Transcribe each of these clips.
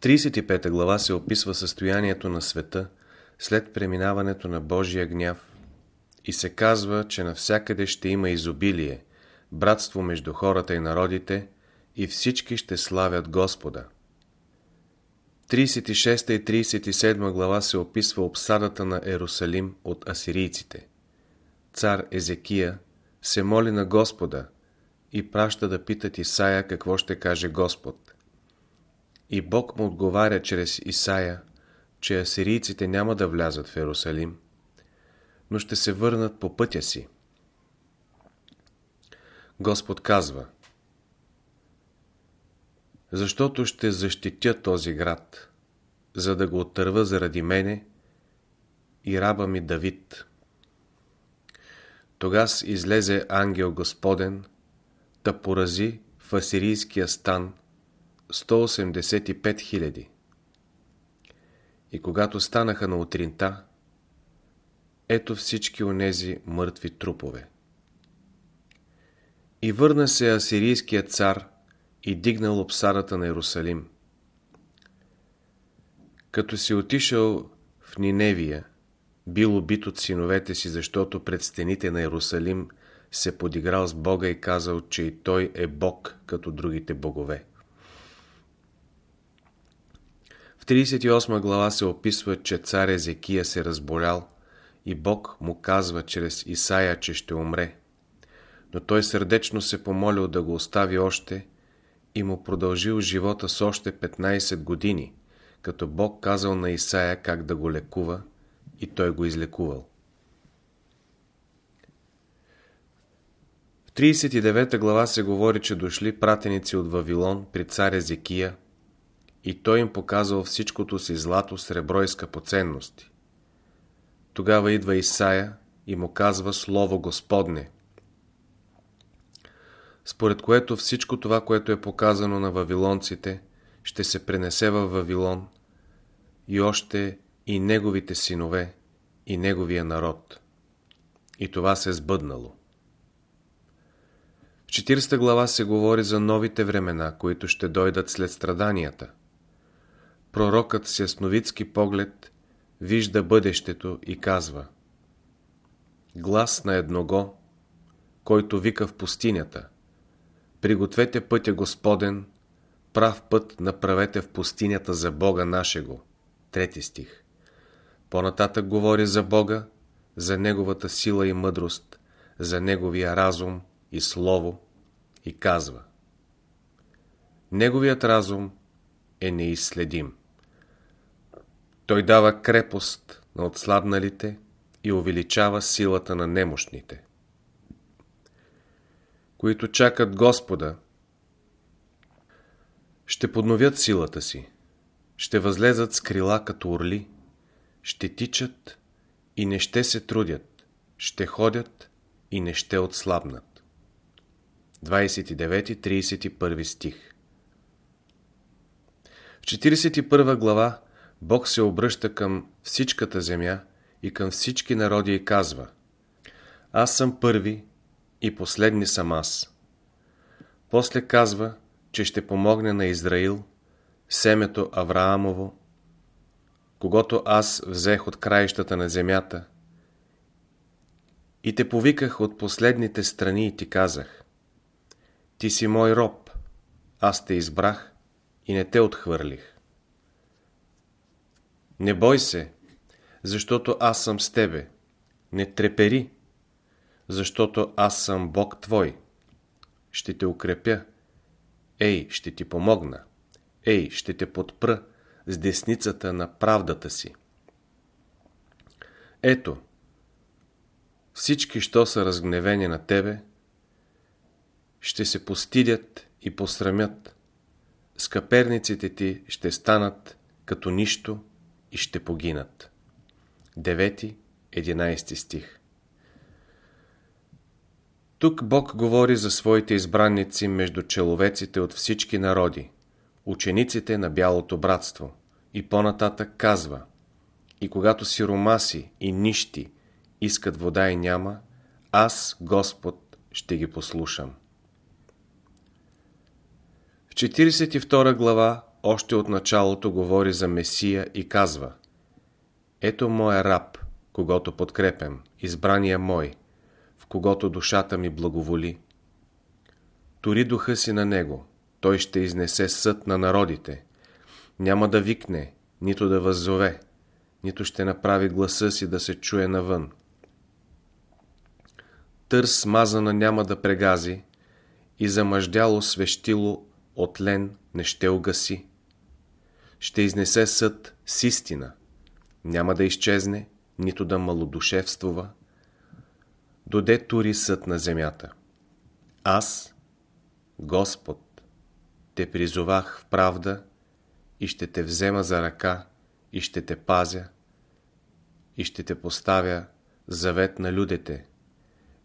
35 глава се описва състоянието на света след преминаването на Божия гняв и се казва, че навсякъде ще има изобилие, братство между хората и народите и всички ще славят Господа. 36 и 37 глава се описва обсадата на Ерусалим от асирийците. Цар Езекия се моли на Господа и праща да питат Исаия какво ще каже Господ. И Бог му отговаря чрез Исаия, че асирийците няма да влязат в Ерусалим, но ще се върнат по пътя си. Господ казва Защото ще защитя този град, за да го отърва заради мене и раба ми Давид. Тогас излезе ангел Господен, да порази в асирийския стан 185 хиляди. И когато станаха на утринта, ето всички онези мъртви трупове. И върна се асирийският цар и дигнал обсадата на Иерусалим. Като си отишъл в Ниневия, бил убит от синовете си, защото пред стените на Иерусалим се подиграл с Бога и казал, че и той е Бог, като другите богове. В 38 глава се описва, че цар Езекия се разболял и Бог му казва чрез Исаия, че ще умре. Но той сърдечно се помолил да го остави още и му продължил живота с още 15 години, като Бог казал на Исаия как да го лекува и той го излекувал. В 39 глава се говори, че дошли пратеници от Вавилон при цар Езекия и той им показал всичкото си злато, сребро и скъпоценности. Тогава идва Исаия и му казва Слово Господне, според което всичко това, което е показано на вавилонците, ще се пренесе в Вавилон и още и неговите синове и неговия народ. И това се е сбъднало. В 40 глава се говори за новите времена, които ще дойдат след страданията. Пророкът с ясновидски поглед вижда бъдещето и казва Глас на едного, който вика в пустинята Пригответе пътя Господен, прав път направете в пустинята за Бога нашего. Трети стих. По-нататък говори за Бога, за Неговата сила и мъдрост, за Неговия разум и Слово и казва Неговият разум е неизследим. Той дава крепост на отслабналите и увеличава силата на немощните. Които чакат Господа, ще подновят силата си, ще възлезат с крила като орли, ще тичат и не ще се трудят, ще ходят и не ще отслабнат. 29-31 стих В 41 глава Бог се обръща към всичката земя и към всички народи и казва Аз съм първи и последни съм аз. После казва, че ще помогне на Израил, семето Авраамово, когато аз взех от краищата на земята и те повиках от последните страни и ти казах Ти си мой роб, аз те избрах и не те отхвърлих. Не бой се, защото аз съм с тебе. Не трепери, защото аз съм Бог твой. Ще те укрепя. Ей, ще ти помогна. Ей, ще те подпра с десницата на правдата си. Ето, всички, що са разгневени на тебе, ще се постидят и посрамят. Скъперниците ти ще станат като нищо и ще погинат. 9-11 стих Тук Бог говори за своите избранници между человеците от всички народи, учениците на Бялото братство. И по-нататък казва И когато сиромаси и нищи искат вода и няма, аз, Господ, ще ги послушам. В 42 глава още от началото говори за Месия и казва Ето моя раб, когато подкрепям, избрания мой, в когото душата ми благоволи. Тори духа си на него, той ще изнесе съд на народите. Няма да викне, нито да въззове, нито ще направи гласа си да се чуе навън. Търс смазана няма да прегази и замъждяло свещило от лен не ще угаси. Ще изнесе съд с истина. Няма да изчезне, нито да малодушевствува. Доде тури съд на земята. Аз, Господ, те призовах в правда и ще те взема за ръка и ще те пазя и ще те поставя завет на людите,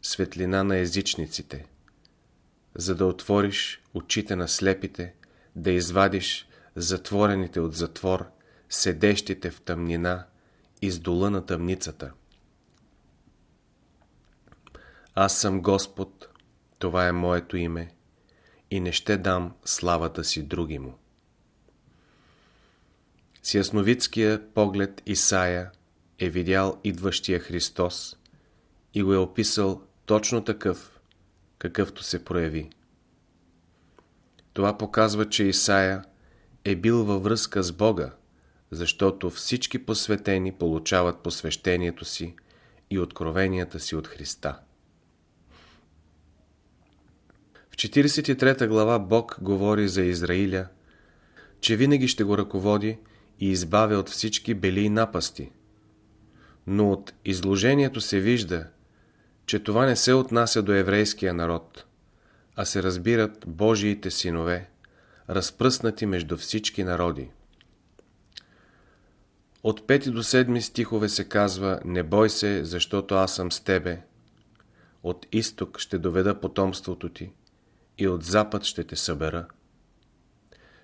светлина на езичниците, за да отвориш очите на слепите, да извадиш затворените от затвор, седещите в тъмнина, из дола на тъмницата. Аз съм Господ, това е моето име, и не ще дам славата си други му. С ясновидския поглед Исаия е видял идващия Христос и го е описал точно такъв, какъвто се прояви. Това показва, че Исаия е бил във връзка с Бога, защото всички посветени получават посвещението си и откровенията си от Христа. В 43 глава Бог говори за Израиля, че винаги ще го ръководи и избавя от всички бели и напасти. Но от изложението се вижда, че това не се отнася до еврейския народ, а се разбират Божиите синове, разпръснати между всички народи. От 5 до 7 стихове се казва Не бой се, защото аз съм с тебе. От изток ще доведа потомството ти и от запад ще те събера.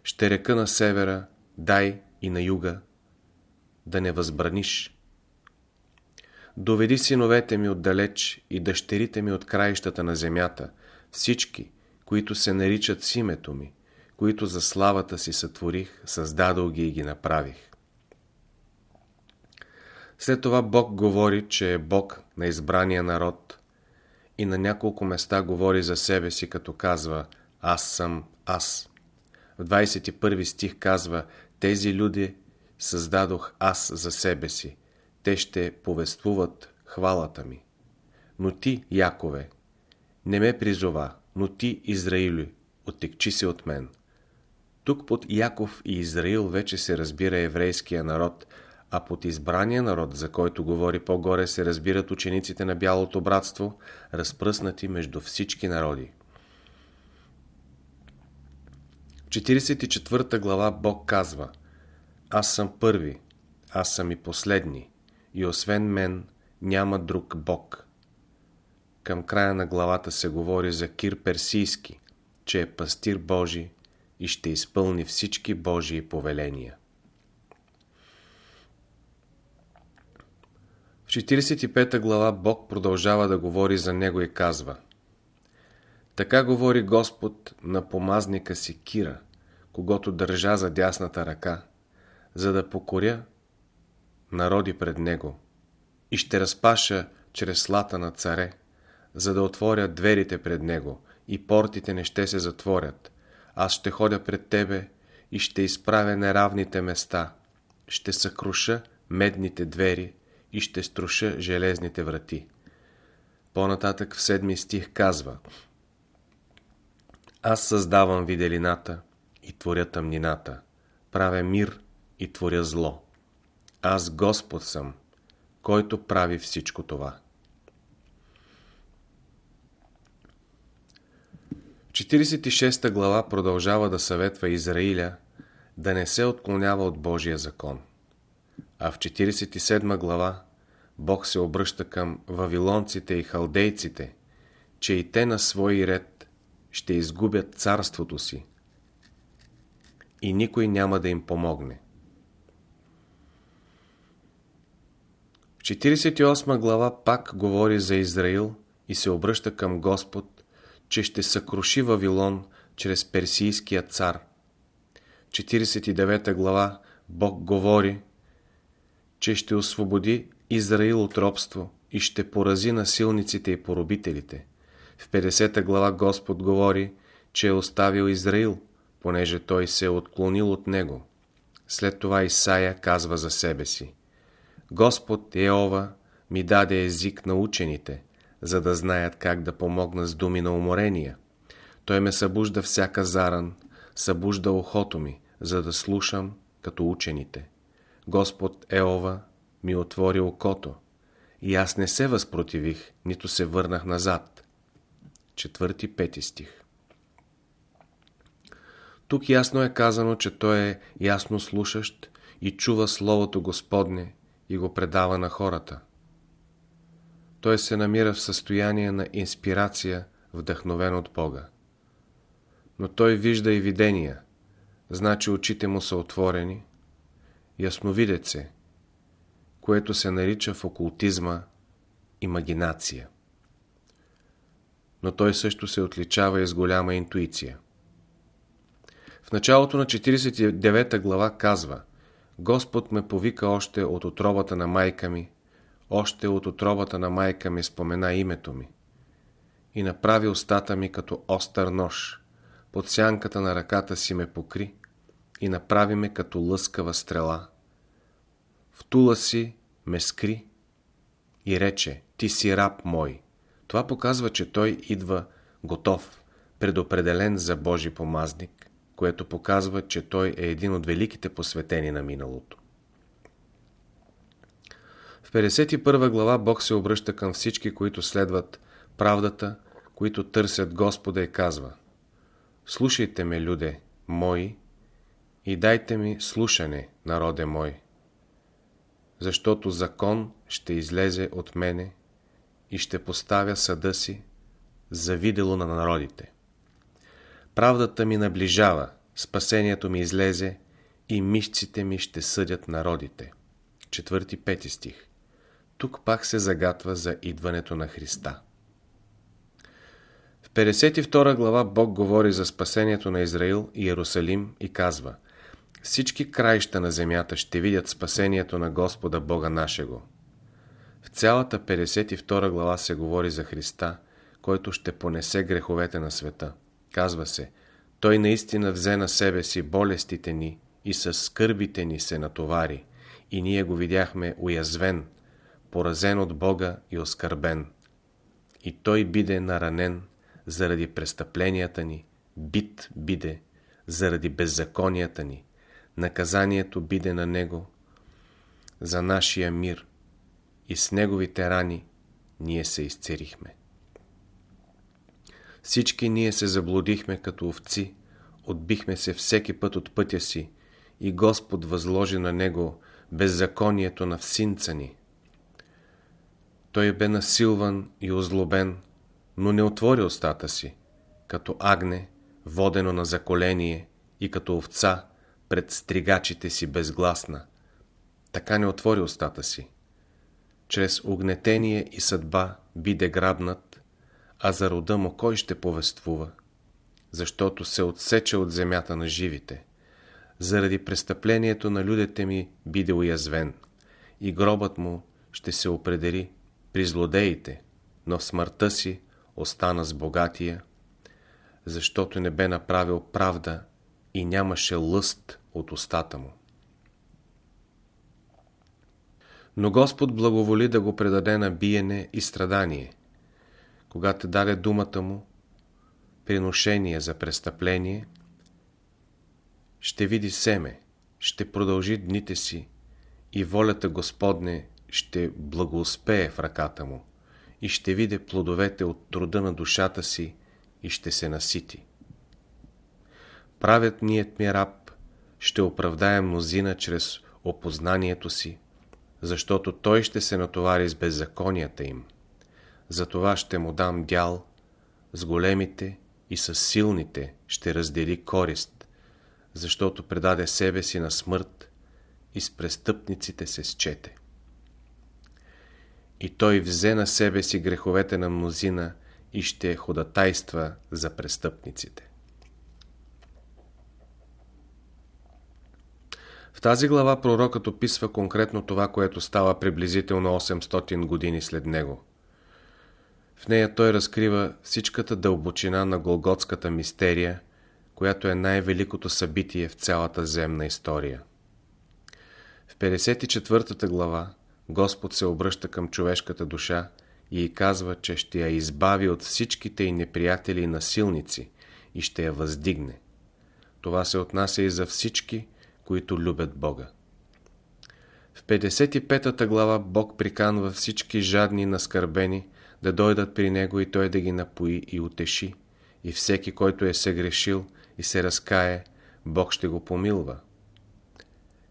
Ще река на севера, дай и на юга, да не възбраниш. Доведи синовете ми отдалеч и дъщерите ми от краищата на земята, всички, които се наричат с името ми, които за славата си сътворих, създадох ги и ги направих. След това Бог говори, че е Бог на избрания народ и на няколко места говори за себе си, като казва «Аз съм аз». В 21 стих казва «Тези люди създадох аз за себе си. Те ще повествуват хвалата ми. Но ти, Якове, не ме призова, но ти, Израили, оттекчи се от мен». Тук под Яков и Израил вече се разбира еврейския народ, а под избрания народ, за който говори по-горе, се разбират учениците на Бялото братство, разпръснати между всички народи. В 44 глава Бог казва Аз съм първи, аз съм и последни, и освен мен няма друг Бог. Към края на главата се говори за Кир Персийски, че е пастир Божий, и ще изпълни всички Божии повеления. В 45 глава Бог продължава да говори за него и казва Така говори Господ на помазника си Кира, когато държа за дясната ръка, за да покоря народи пред него и ще разпаша чрез слата на царе, за да отворя дверите пред него и портите не ще се затворят, аз ще ходя пред тебе и ще изправя неравните места, ще съкруша медните двери и ще струша железните врати. По-нататък в седми стих казва Аз създавам виделината и творя тъмнината, правя мир и творя зло. Аз Господ съм, който прави всичко това. 46 глава продължава да съветва Израиля да не се отклонява от Божия закон. А в 47 глава Бог се обръща към вавилонците и халдейците, че и те на свой ред ще изгубят царството си и никой няма да им помогне. В 48 глава пак говори за Израил и се обръща към Господ че ще съкруши Вавилон чрез персийския цар. 49 глава, Бог говори, че ще освободи Израил от робство и ще порази насилниците и поробителите. В 50 глава Господ говори, че е оставил Израил, понеже той се е отклонил от него. След това Исаия казва за себе си. Господ Еова ми даде език на учените, за да знаят как да помогна с думи на уморения. Той ме събужда всяка заран, събужда ухото ми, за да слушам като учените. Господ Еова ми отвори окото, и аз не се възпротивих, нито се върнах назад. Четвърти, пети стих Тук ясно е казано, че той е ясно слушащ и чува Словото Господне и го предава на хората. Той се намира в състояние на инспирация, вдъхновен от Бога. Но той вижда и видения, значи очите му са отворени, ясновидец е, което се нарича в окултизма имагинация. Но той също се отличава и с голяма интуиция. В началото на 49 глава казва Господ ме повика още от отробата на майка ми, още от отробата на майка ми спомена името ми и направи устата ми като остър нож, под сянката на ръката си ме покри и направи ме като лъскава стрела. В тула си ме скри и рече, ти си раб мой. Това показва, че той идва готов, предопределен за Божи помазник, което показва, че той е един от великите посветени на миналото. В 51 глава Бог се обръща към всички, които следват правдата, които търсят Господа и казва Слушайте ме, люде мои, и дайте ми слушане, народе мой защото закон ще излезе от мене и ще поставя съда си за видело на народите. Правдата ми наближава, спасението ми излезе и мишците ми ще съдят народите. Четвърти, пети стих. Тук пак се загатва за идването на Христа. В 52 глава Бог говори за спасението на Израил и Иерусалим и казва – всички краища на земята ще видят спасението на Господа Бога нашего. В цялата 52 глава се говори за Христа, който ще понесе греховете на света. Казва се, Той наистина взе на себе си болестите ни и с скърбите ни се натовари, и ние го видяхме уязвен, поразен от Бога и оскърбен. И Той биде наранен заради престъпленията ни, бит биде заради беззаконията ни, наказанието биде на Него за нашия мир и с Неговите рани ние се изцерихме. Всички ние се заблудихме като овци, отбихме се всеки път от пътя си и Господ възложи на Него беззаконието на всинца ни. Той бе насилван и озлобен, но не отвори устата си, като агне, водено на заколение и като овца, пред стригачите си безгласна. Така не отвори устата си. Чрез огнетение и съдба биде грабнат, а за рода му кой ще повествува? Защото се отсече от земята на живите. Заради престъплението на людите ми биде уязвен и гробът му ще се определи при злодеите, но в смъртта си остана с богатия, защото не бе направил правда и нямаше лъст от устата му. Но Господ благоволи да го предаде на биене и страдание. Когато даде думата му, приношение за престъпление, ще види семе, ще продължи дните си и волята Господне ще благоуспее в ръката му и ще види плодовете от труда на душата си и ще се насити. Правят ният ми раб ще оправдае мнозина чрез опознанието си, защото той ще се натовари с беззаконията им. Затова ще му дам дял, с големите и с силните ще раздели корист, защото предаде себе си на смърт и с престъпниците се счете. И той взе на себе си греховете на мнозина и ще ходатайства за престъпниците. В тази глава пророкът описва конкретно това, което става приблизително 800 години след него. В нея той разкрива всичката дълбочина на Голготската мистерия, която е най-великото събитие в цялата земна история. В 54 глава Господ се обръща към човешката душа и казва, че ще я избави от всичките и неприятели и насилници и ще я въздигне. Това се отнася и за всички, които любят Бога. В 55 глава Бог приканва всички жадни наскърбени да дойдат при Него и Той да ги напои и утеши. И всеки, който е съгрешил и се разкае, Бог ще го помилва.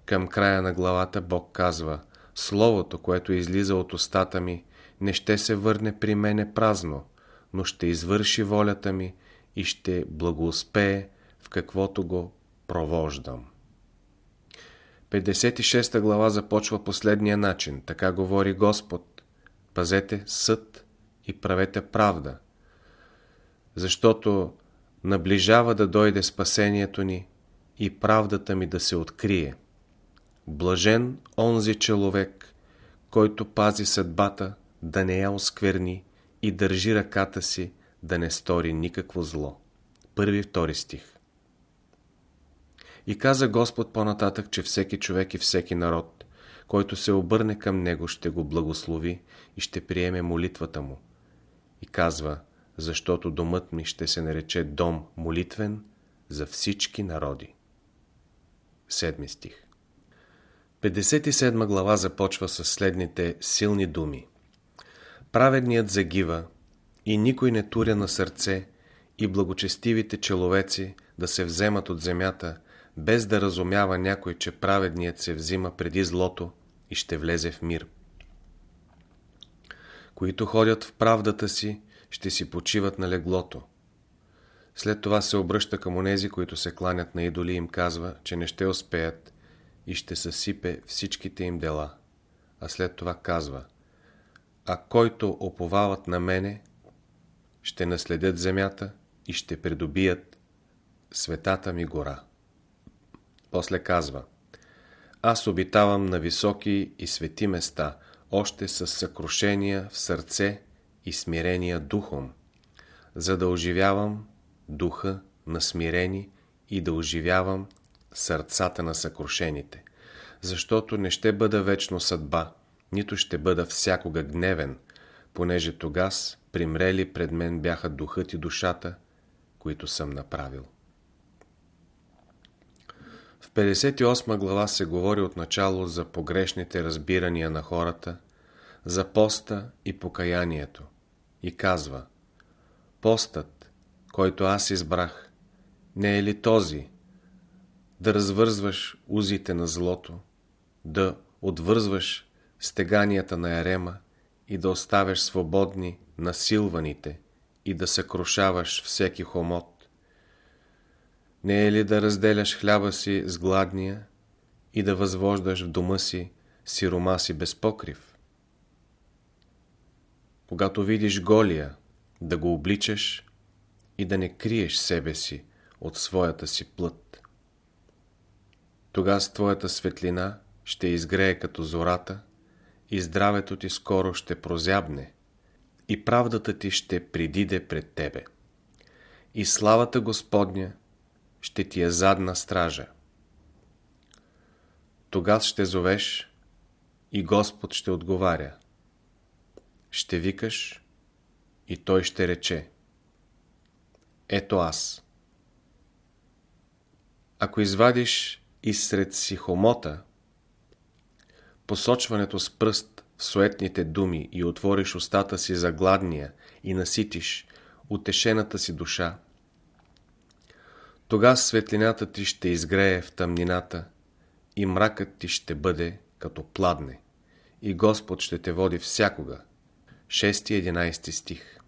Към края на главата Бог казва Словото, което излиза от устата ми, не ще се върне при мене празно, но ще извърши волята ми и ще благоуспее в каквото го провождам. 56 глава започва последния начин. Така говори Господ. Пазете съд и правете правда. Защото наближава да дойде спасението ни и правдата ми да се открие. Блажен онзи човек, който пази съдбата да не я оскверни и държи ръката си да не стори никакво зло. Първи втори стих И каза Господ по-нататък, че всеки човек и всеки народ, който се обърне към Него, ще го благослови и ще приеме молитвата му. И казва, защото домът ми ще се нарече дом молитвен за всички народи. Седми стих 57 глава започва с следните силни думи. Праведният загива и никой не туря на сърце и благочестивите человеци да се вземат от земята, без да разумява някой, че праведният се взима преди злото и ще влезе в мир. Които ходят в правдата си, ще си почиват на леглото. След това се обръща към онези, които се кланят на идоли и им казва, че не ще успеят и ще съсипе всичките им дела. А след това казва, а който оповават на мене, ще наследят земята и ще придобият светата ми гора. После казва, аз обитавам на високи и свети места, още с съкрушения в сърце и смирения духом, за да оживявам духа на смирени и да оживявам сърцата на съкрушените, защото не ще бъда вечно съдба, нито ще бъда всякога гневен, понеже тогас примрели пред мен бяха духът и душата, които съм направил. В 58 глава се говори отначало за погрешните разбирания на хората, за поста и покаянието и казва Постът, който аз избрах, не е ли този, да развързваш узите на злото, да отвързваш стеганията на ярема и да оставяш свободни насилваните и да съкрушаваш всеки хомот? Не е ли да разделяш хляба си с гладния и да възвождаш в дома си сирома си без покрив? Когато видиш голия, да го обличаш и да не криеш себе си от своята си плът. Тогава твоята светлина ще изгрее като зората и здравето ти скоро ще прозябне и правдата ти ще придиде пред тебе. И славата Господня ще ти е задна стража. Тогас ще зовеш и Господ ще отговаря. Ще викаш и Той ще рече. Ето аз. Ако извадиш изсред си хомота, посочването с пръст в суетните думи и отвориш устата си за гладния и наситиш утешената си душа, тога светлината ти ще изгрее в тъмнината и мракът ти ще бъде като пладне и Господ ще те води всякога. 6-11 стих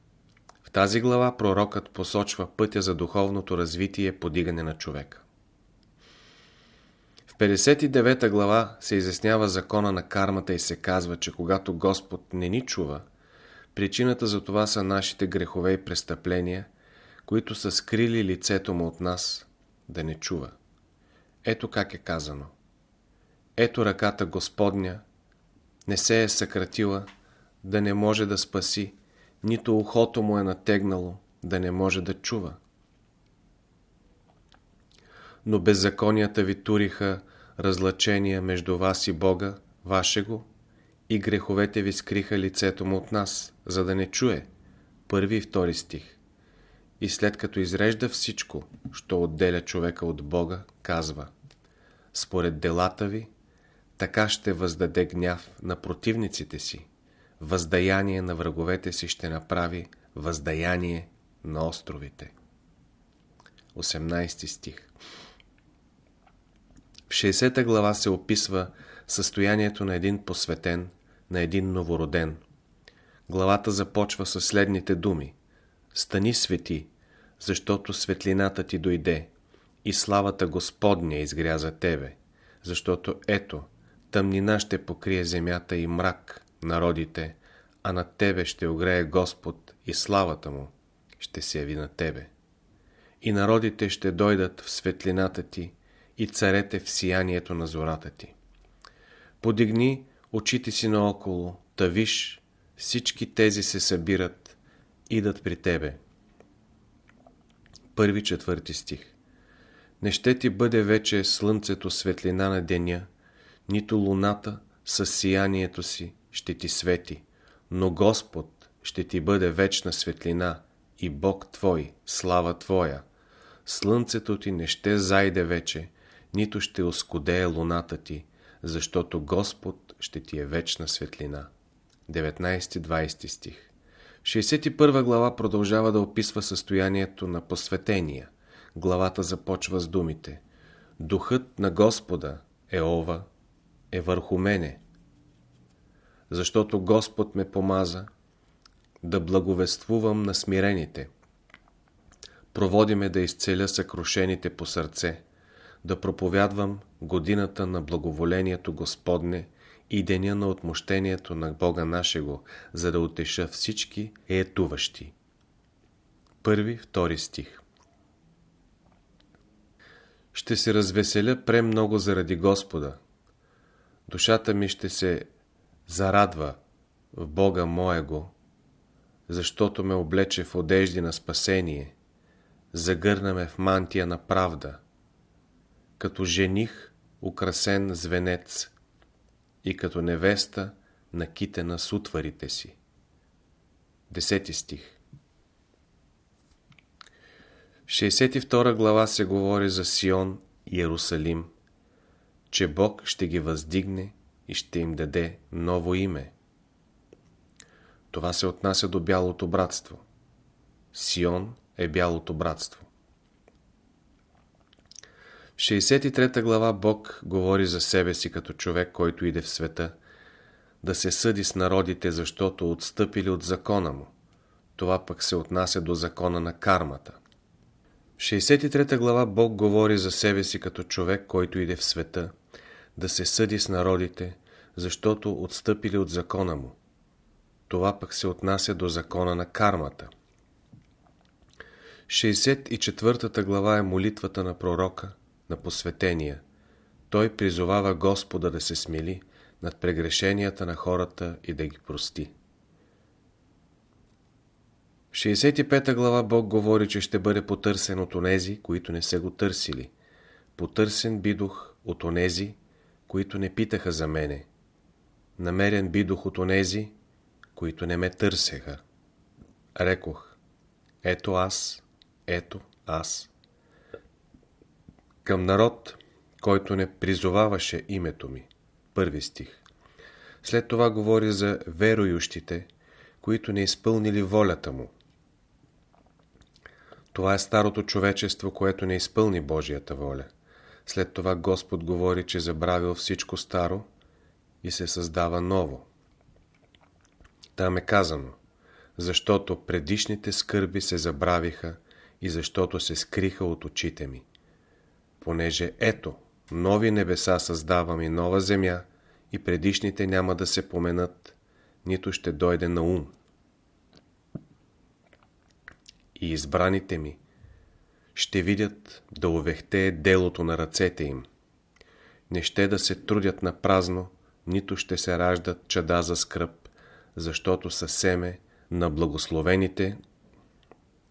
В тази глава пророкът посочва пътя за духовното развитие и подигане на човека. В 59 глава се изяснява закона на кармата и се казва, че когато Господ не ни чува, причината за това са нашите грехове и престъпления, които са скрили лицето му от нас да не чува. Ето как е казано. ето ръката Господня не се е съкратила да не може да спаси, нито ухото му е натегнало да не може да чува. Но беззаконията ви туриха разлъчения между вас и Бога, вашего, и греховете ви скриха лицето му от нас, за да не чуе. Първи и втори стих. И след като изрежда всичко, що отделя човека от Бога, казва Според делата ви, така ще въздаде гняв на противниците си, въздаяние на враговете си ще направи въздаяние на островите. 18 стих В 60 глава се описва състоянието на един посветен, на един новороден. Главата започва с следните думи. Стани свети, защото светлината ти дойде и славата Господня изгря за тебе, защото ето, тъмнина ще покрие земята и мрак народите, а над тебе ще огрее Господ и славата му ще се яви на тебе. И народите ще дойдат в светлината ти и царете в сиянието на зората ти. Подигни очите си наоколо, та виж, всички тези се събират, идат при тебе. Първи четвърти стих Не ще ти бъде вече слънцето светлина на деня, нито луната със сиянието си ще ти свети, но Господ ще ти бъде вечна светлина и Бог Твой, слава Твоя. Слънцето ти не ще зайде вече, нито ще оскудее луната ти, защото Господ ще ти е вечна светлина. 19-20 стих 61 глава продължава да описва състоянието на посветения. Главата започва с думите Духът на Господа, Еова, е върху мене, защото Господ ме помаза да благовествувам на смирените. Проводи ме да изцеля съкрушените по сърце, да проповядвам годината на благоволението Господне и деня на отмощението на Бога нашего, за да утеша всички етуващи. Първи, втори стих Ще се развеселя премного заради Господа. Душата ми ще се зарадва в Бога моего, защото ме облече в одежди на спасение, загърна ме в мантия на правда, като жених украсен с венец и като невеста накитена с утварите си. Десети стих 62 глава се говори за Сион и Иерусалим, че Бог ще ги въздигне и ще им даде ново име. Това се отнася до бялото братство. Сион е бялото братство. В 63 глава Бог говори за себе си като човек, който иде в света, да се съди с народите, защото отстъпили от закона му. Това пък се отнася до закона на кармата. В 63 глава Бог говори за себе си като човек, който иде в света, да се съди с народите, защото отстъпили от закона му. Това пък се отнася до закона на кармата. 64 глава е молитвата на пророка, на посветения. Той призовава Господа да се смили над прегрешенията на хората и да ги прости. В 65 глава Бог говори, че ще бъде потърсен от онези, които не са го търсили. Потърсен бидох от онези, които не питаха за мене. Намерен бидох от онези, които не ме търсеха. Рекох, ето аз, ето аз. Към народ, който не призоваваше името ми. Първи стих. След това говори за верующите, които не изпълнили волята му. Това е старото човечество, което не изпълни Божията воля. След това Господ говори, че забравил всичко старо и се създава ново. Там е казано, защото предишните скърби се забравиха и защото се скриха от очите ми. Понеже ето, нови небеса създавам и нова земя, и предишните няма да се поменат, нито ще дойде на ум. И избраните ми ще видят да увехте делото на ръцете им. не ще да се трудят на празно, нито ще се раждат чада за скръп, защото са семе на благословените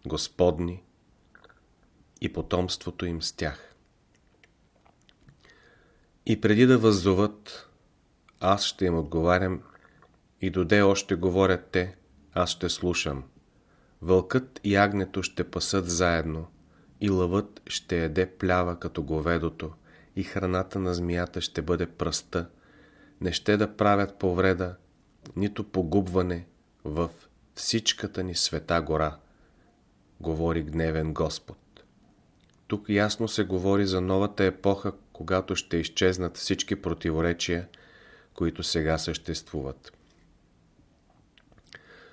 Господни и потомството им с тях. И преди да въззоват, аз ще им отговарям и доде още говорят те, аз ще слушам. Вълкът и агнето ще пасат заедно, и лъвът ще яде плява като говедото, и храната на змията ще бъде пръста, не ще да правят повреда, нито погубване в всичката ни света гора, говори гневен Господ. Тук ясно се говори за новата епоха, когато ще изчезнат всички противоречия, които сега съществуват.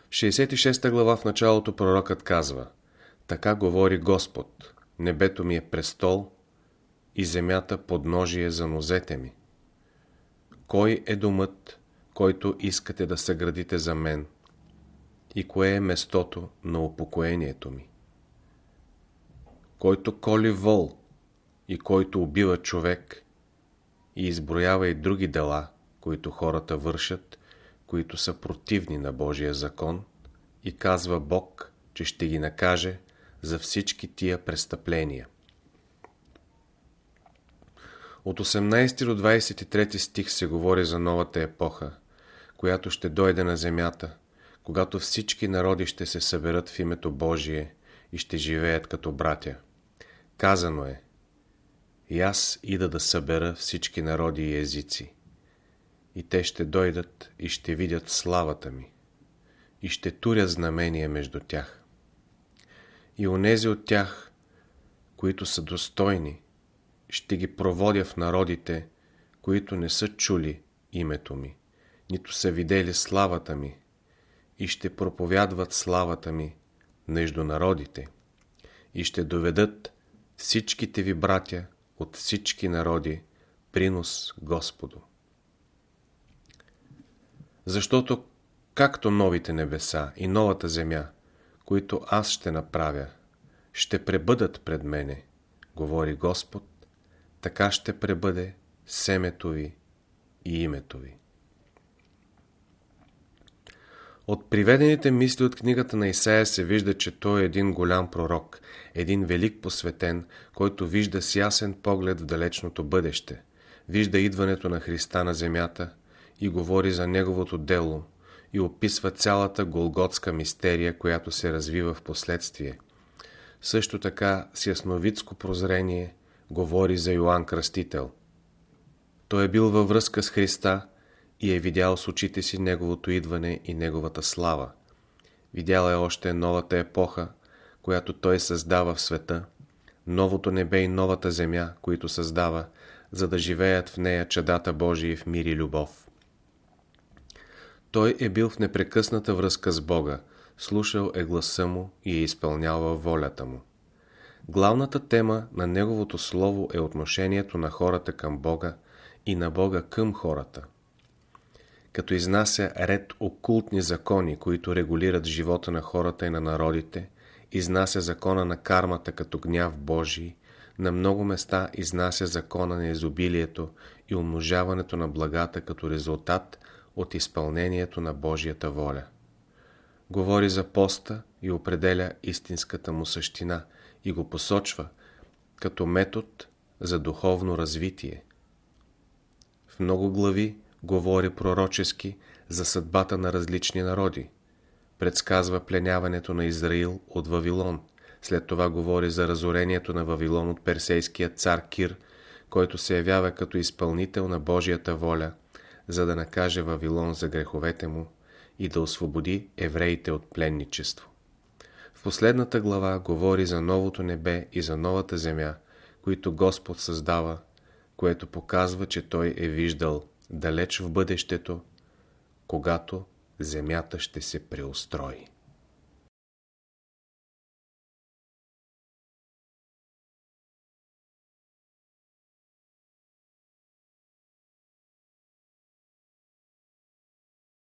66 глава в началото пророкът казва Така говори Господ, небето ми е престол и земята подножие за нозете ми. Кой е домът, който искате да съградите за мен? И кое е местото на упокоението ми? Който коли вол и който убива човек и изброява и други дела, които хората вършат, които са противни на Божия закон и казва Бог, че ще ги накаже за всички тия престъпления. От 18 до 23 стих се говори за новата епоха, която ще дойде на земята, когато всички народи ще се съберат в името Божие и ще живеят като братя. Казано е, и аз ида да събера всички народи и езици и те ще дойдат и ще видят славата ми и ще туря знамения между тях. И онези от тях, които са достойни, ще ги проводя в народите, които не са чули името ми, нито са видели славата ми, и ще проповядват славата ми между народите, и ще доведат всичките ви братя от всички народи принос Господу. Защото както новите небеса и новата земя, които аз ще направя, ще пребъдат пред мене, говори Господ, така ще пребъде семето ви и името ви. От приведените мисли от книгата на Исаия се вижда, че той е един голям пророк, един велик посветен, който вижда с ясен поглед в далечното бъдеще, вижда идването на Христа на земята и говори за Неговото дело и описва цялата голготска мистерия, която се развива в последствие. Също така с ясновидско прозрение говори за Йоанн Кръстител. Той е бил във връзка с Христа и е видял с очите си Неговото идване и Неговата слава. Видял е още новата епоха, която Той създава в света, новото небе и новата земя, които създава, за да живеят в нея чадата Божии в мир и любов. Той е бил в непрекъсната връзка с Бога, слушал е гласа му и е изпълнявал волята му. Главната тема на Неговото Слово е отношението на хората към Бога и на Бога към хората. Като изнася ред окултни закони, които регулират живота на хората и на народите, изнася закона на кармата като гняв Божий, на много места изнася закона на изобилието и умножаването на благата като резултат от изпълнението на Божията воля. Говори за поста и определя истинската му същина и го посочва като метод за духовно развитие. В много глави говори пророчески за съдбата на различни народи. Предсказва пленяването на Израил от Вавилон. След това говори за разорението на Вавилон от персейския цар Кир, който се явява като изпълнител на Божията воля – за да накаже Вавилон за греховете му и да освободи евреите от пленничество. В последната глава говори за новото небе и за новата земя, които Господ създава, което показва, че Той е виждал далеч в бъдещето, когато земята ще се преустрои.